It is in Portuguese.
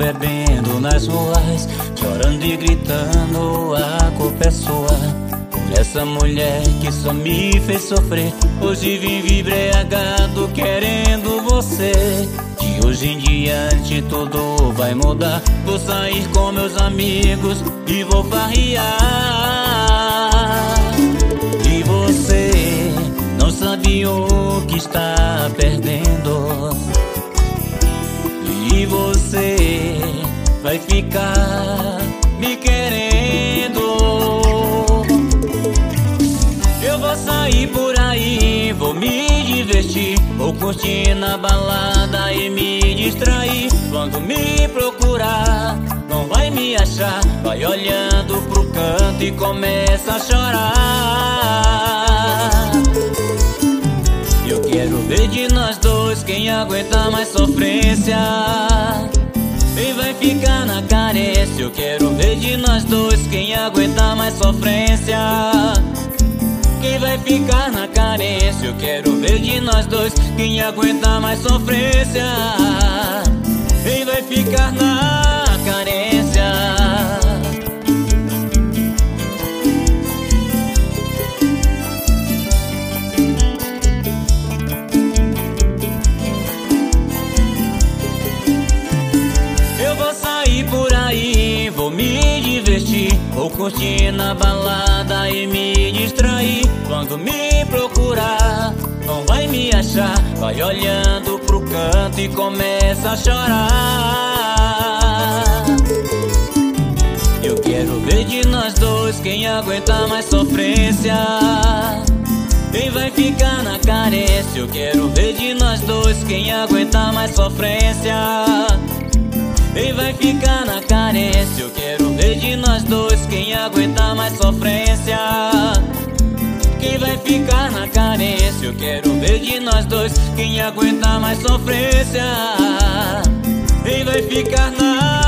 Andando nas ruas, chorando e gritando, a culpa é sua. Por essa mulher que só me fez sofrer. Hoje vim embriagado querendo você. De hoje em diante tudo vai mudar. Vou sair com meus amigos e vou farrear. E você não sabe o que está perdendo. E você vai ficar me querendo. Eu vou sair por aí, vou me divertir, vou curtir na balada e me distrair. Quando me procurar, não vai me achar, vai olhando pro canto e começa a chorar. Eu quero ver de nós dois quem aguenta mais sofrência. Quem vai ficar na carência? Eu quero ver de nós dois quem aguenta mais sofrência. Quem vai ficar na carência? Eu quero ver de nós dois quem aguenta mais sofrência. Me divertir, vou curtir na balada e me distrair. Quando me procurar, não vai me achar, vai olhando pro canto e começa a chorar. Eu quero ver de nós dois quem aguenta mais sofrência. Quem vai ficar na carência? Eu quero ver de nós dois quem aguenta mais sofrência. Quem vai ficar na carência? Eu quero ver de nós dois quem aguenta mais sofrência. Quem vai ficar na carência? Eu quero ver de nós dois quem aguenta mais sofrência. Quem vai ficar na